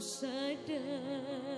sadar